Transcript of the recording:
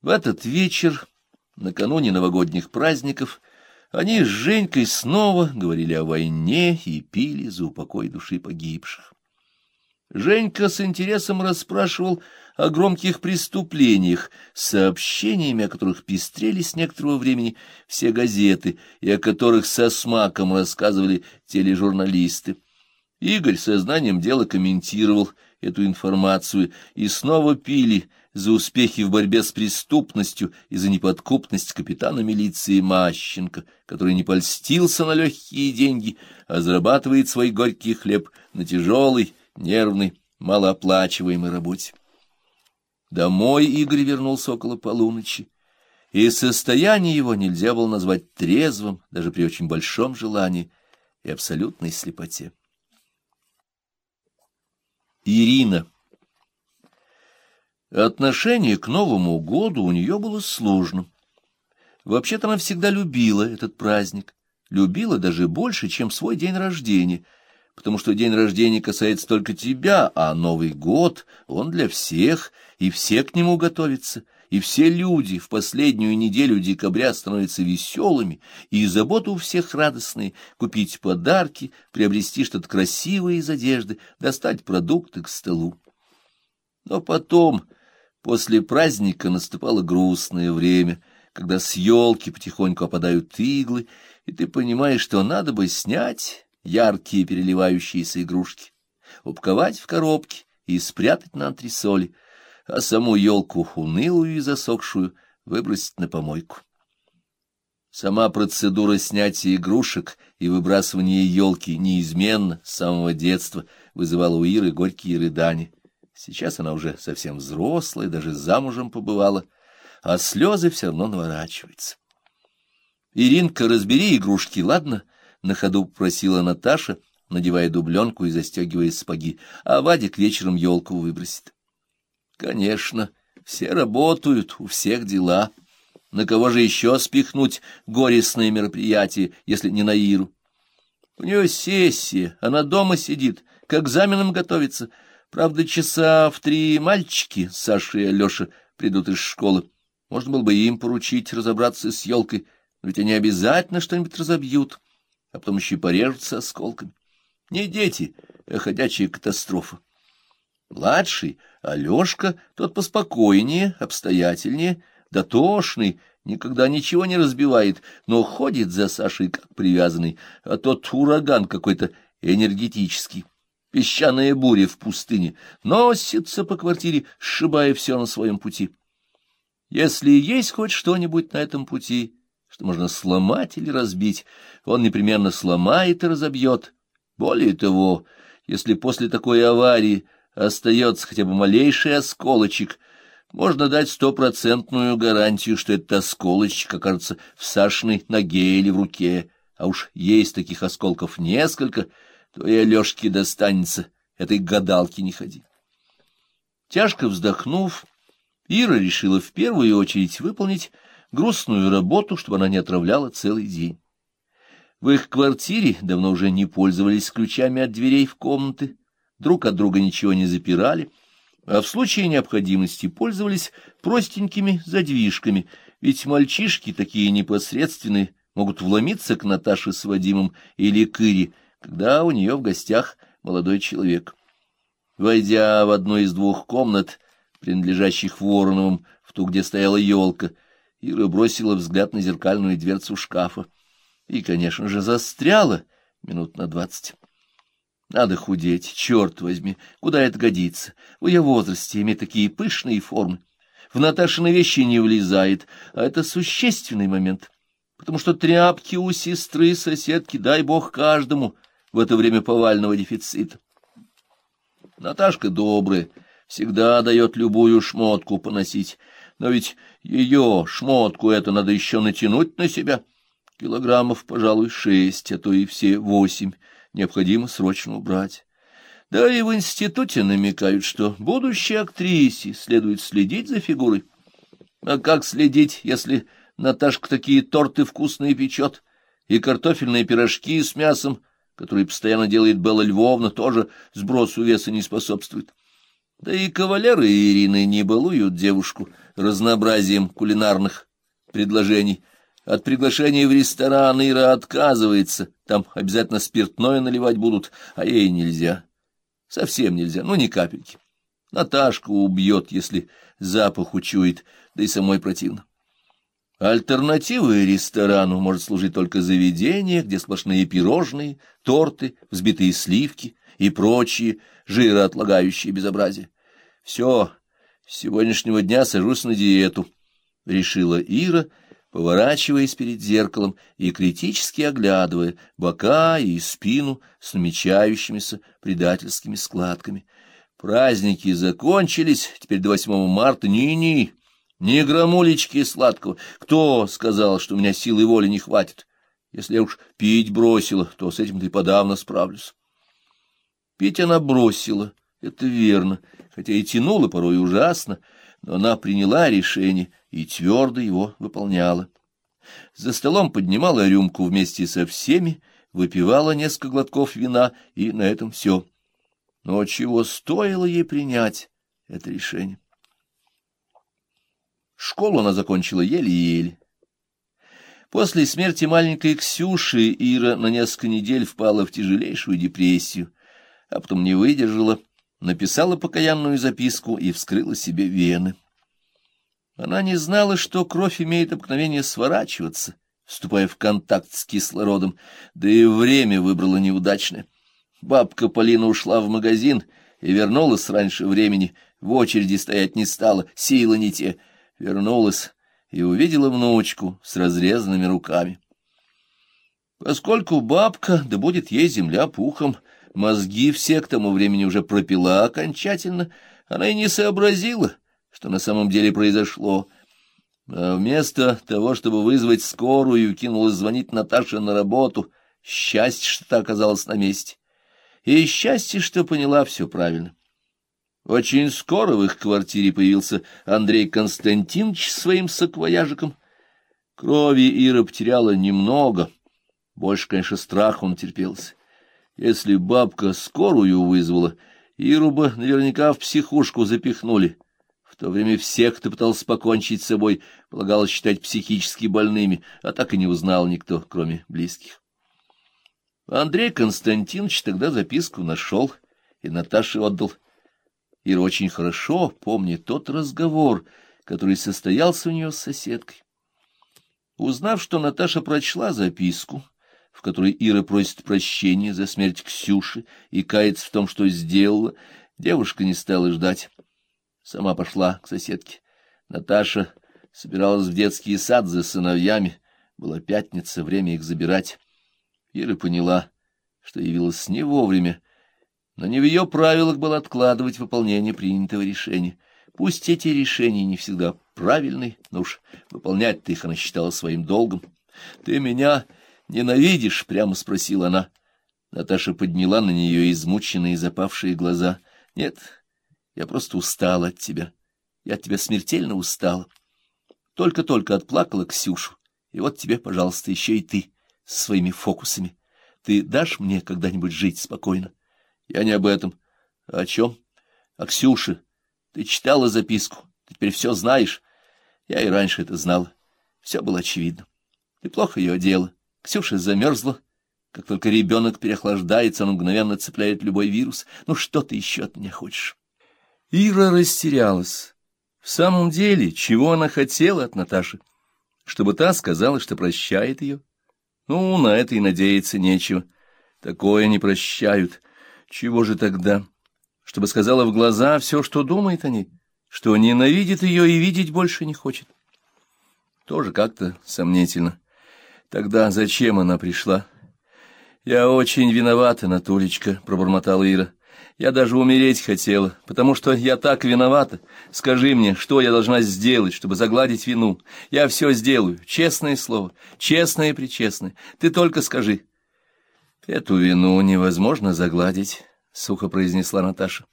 В этот вечер, накануне новогодних праздников, они с Женькой снова говорили о войне и пили за упокой души погибших. Женька с интересом расспрашивал о громких преступлениях, сообщениями о которых пестрели с некоторого времени все газеты и о которых со смаком рассказывали тележурналисты. Игорь сознанием дела комментировал эту информацию, и снова пили за успехи в борьбе с преступностью и за неподкупность капитана милиции Мащенко, который не польстился на легкие деньги, а зарабатывает свой горький хлеб на тяжелый, нервной, малооплачиваемой работе. Домой Игорь вернулся около полуночи, и состояние его нельзя было назвать трезвым даже при очень большом желании и абсолютной слепоте. Ирина Отношение к Новому году у нее было сложным. Вообще-то она всегда любила этот праздник, любила даже больше, чем свой день рождения — потому что день рождения касается только тебя, а Новый год, он для всех, и все к нему готовятся, и все люди в последнюю неделю декабря становятся веселыми, и забота у всех радостные — купить подарки, приобрести что-то красивое из одежды, достать продукты к столу. Но потом, после праздника, наступало грустное время — когда с елки потихоньку опадают иглы, и ты понимаешь, что надо бы снять яркие переливающиеся игрушки, упаковать в коробки и спрятать на антресоли, а саму елку, унылую и засохшую, выбросить на помойку. Сама процедура снятия игрушек и выбрасывания елки неизменно с самого детства вызывала у Иры горькие рыдания. Сейчас она уже совсем взрослая, даже замужем побывала, а слезы все равно наворачиваются. «Иринка, разбери игрушки, ладно?» — на ходу просила Наташа, надевая дубленку и застегивая сапоги, а Вадик вечером елку выбросит. Конечно, все работают, у всех дела. На кого же еще спихнуть горестное мероприятие, если не на Иру? У нее сессия, она дома сидит, к экзаменам готовится. Правда, часа в три мальчики, Саша и Алеша, придут из школы. Можно было бы им поручить разобраться с елкой, ведь они обязательно что-нибудь разобьют а потом еще и порежутся осколками. Не дети, а ходячая катастрофа. Младший, Алешка, тот поспокойнее, обстоятельнее, дотошный, никогда ничего не разбивает, но ходит за Сашей как привязанный, а тот ураган какой-то энергетический. Песчаная буря в пустыне носится по квартире, сшибая все на своем пути. Если есть хоть что-нибудь на этом пути, что можно сломать или разбить, он непременно сломает и разобьет. Более того, если после такой аварии остается хотя бы малейший осколочек, можно дать стопроцентную гарантию, что этот осколочек окажется в Сашиной ноге или в руке, а уж есть таких осколков несколько, то и Алешке достанется, этой гадалки не ходи. Тяжко вздохнув, Ира решила в первую очередь выполнить грустную работу, чтобы она не отравляла целый день. В их квартире давно уже не пользовались ключами от дверей в комнаты, друг от друга ничего не запирали, а в случае необходимости пользовались простенькими задвижками, ведь мальчишки такие непосредственные могут вломиться к Наташе с Вадимом или к Ире, когда у нее в гостях молодой человек. Войдя в одну из двух комнат, принадлежащих Вороновым, в ту, где стояла елка, Ира бросила взгляд на зеркальную дверцу шкафа и, конечно же, застряла минут на двадцать. Надо худеть, черт возьми, куда это годится? В ее возрасте иметь такие пышные формы. В Наташины вещи не влезает, а это существенный момент, потому что тряпки у сестры, соседки, дай бог каждому в это время повального дефицита. Наташка добрая, всегда дает любую шмотку поносить, но ведь ее шмотку это надо еще натянуть на себя. Килограммов, пожалуй, шесть, а то и все восемь. Необходимо срочно убрать. Да и в институте намекают, что будущей актрисе следует следить за фигурой. А как следить, если Наташка такие торты вкусные печет, и картофельные пирожки с мясом, которые постоянно делает Белла Львовна, тоже сбросу веса не способствует? Да и кавалеры Ирины не балуют девушку, разнообразием кулинарных предложений. От приглашения в ресторан Ира отказывается, там обязательно спиртное наливать будут, а ей нельзя. Совсем нельзя, ну ни капельки. Наташку убьет, если запах учует, да и самой противно. Альтернативой ресторану может служить только заведение, где сплошные пирожные, торты, взбитые сливки и прочие жироотлагающие безобразия. Все, с сегодняшнего дня сажусь на диету, — решила Ира, поворачиваясь перед зеркалом и критически оглядывая бока и спину с намечающимися предательскими складками. Праздники закончились, теперь до 8 марта ни-ни. Ни грамулечки сладкого. Кто сказал, что у меня силы воли не хватит? Если я уж пить бросила, то с этим ты подавно справлюсь. Пить она бросила, это верно, хотя и тянула порой ужасно, но она приняла решение и твердо его выполняла. За столом поднимала рюмку вместе со всеми, выпивала несколько глотков вина, и на этом все. Но чего стоило ей принять это решение? Школу она закончила еле-еле. После смерти маленькой Ксюши Ира на несколько недель впала в тяжелейшую депрессию, а потом не выдержала, написала покаянную записку и вскрыла себе вены. Она не знала, что кровь имеет обыкновение сворачиваться, вступая в контакт с кислородом, да и время выбрала неудачное. Бабка Полина ушла в магазин и вернулась раньше времени, в очереди стоять не стала, силы не те — вернулась и увидела внучку с разрезанными руками. Поскольку бабка, да будет ей земля пухом, мозги все к тому времени уже пропила окончательно, она и не сообразила, что на самом деле произошло. А вместо того, чтобы вызвать скорую, кинулась звонить Наташе на работу. Счастье, что та оказалась на месте. И счастье, что поняла все правильно. Очень скоро в их квартире появился Андрей Константинович своим саквояжиком. Крови Ира потеряла немного. Больше, конечно, страх он терпелся. Если бабка скорую вызвала, Иру бы наверняка в психушку запихнули. В то время всех, кто пытался покончить с собой, полагалось считать психически больными, а так и не узнал никто, кроме близких. Андрей Константинович тогда записку нашел и Наташе отдал. Ира очень хорошо помнит тот разговор, который состоялся у нее с соседкой. Узнав, что Наташа прочла записку, в которой Ира просит прощения за смерть Ксюши и кается в том, что сделала, девушка не стала ждать. Сама пошла к соседке. Наташа собиралась в детский сад за сыновьями. Была пятница, время их забирать. Ира поняла, что явилась не вовремя, но не в ее правилах было откладывать выполнение принятого решения. Пусть эти решения не всегда правильные, но уж выполнять-то их она считала своим долгом. — Ты меня ненавидишь? — прямо спросила она. Наташа подняла на нее измученные запавшие глаза. — Нет, я просто устала от тебя. Я от тебя смертельно устала. Только-только отплакала Ксюшу, и вот тебе, пожалуйста, еще и ты с своими фокусами. Ты дашь мне когда-нибудь жить спокойно? Я не об этом. А о чем? О Ксюше. Ты читала записку. Ты теперь все знаешь. Я и раньше это знала. Все было очевидно. Ты плохо ее одела. Ксюша замерзла. Как только ребенок переохлаждается, он мгновенно цепляет любой вирус. Ну что ты еще от меня хочешь? Ира растерялась. В самом деле, чего она хотела от Наташи? Чтобы та сказала, что прощает ее? Ну, на это и надеяться нечего. Такое не прощают. Чего же тогда? Чтобы сказала в глаза все, что думает о ней, что ненавидит ее и видеть больше не хочет. Тоже как-то сомнительно. Тогда зачем она пришла? Я очень виновата, Натулечка, пробормотала Ира. Я даже умереть хотела, потому что я так виновата. Скажи мне, что я должна сделать, чтобы загладить вину? Я все сделаю, честное слово, честное и причестное. Ты только скажи. Эту вину невозможно загладить, — сухо произнесла Наташа.